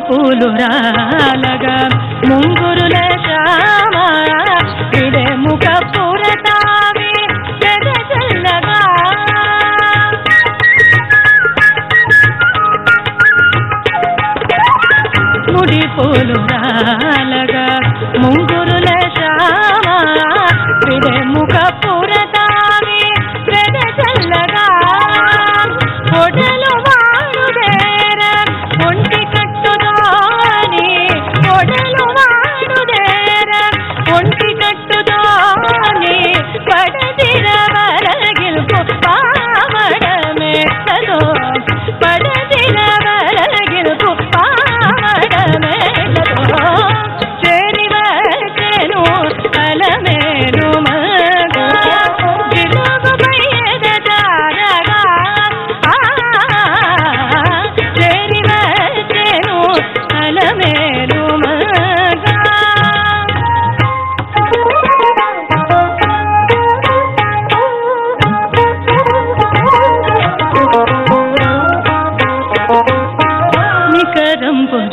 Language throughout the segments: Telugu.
పూలు రాలగా ముంగురుల శ్యామ ముఖ ముడి పూలు రాలగా ముంగు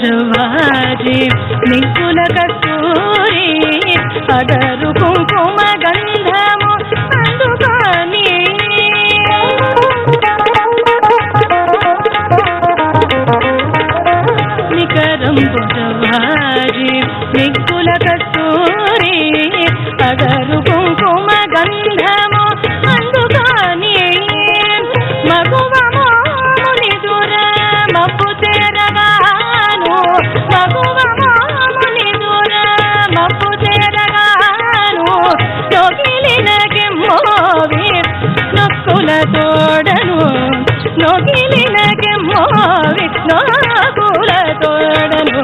నికరం పుజవారి నికుల కస్తూరి అదరు కుంకుమ గంధము అందుకొని నికరం పుజవారి నికుల కస్తూరి తోడను నొగిలిన కెమ్మో విష్ణు పూల తోడను.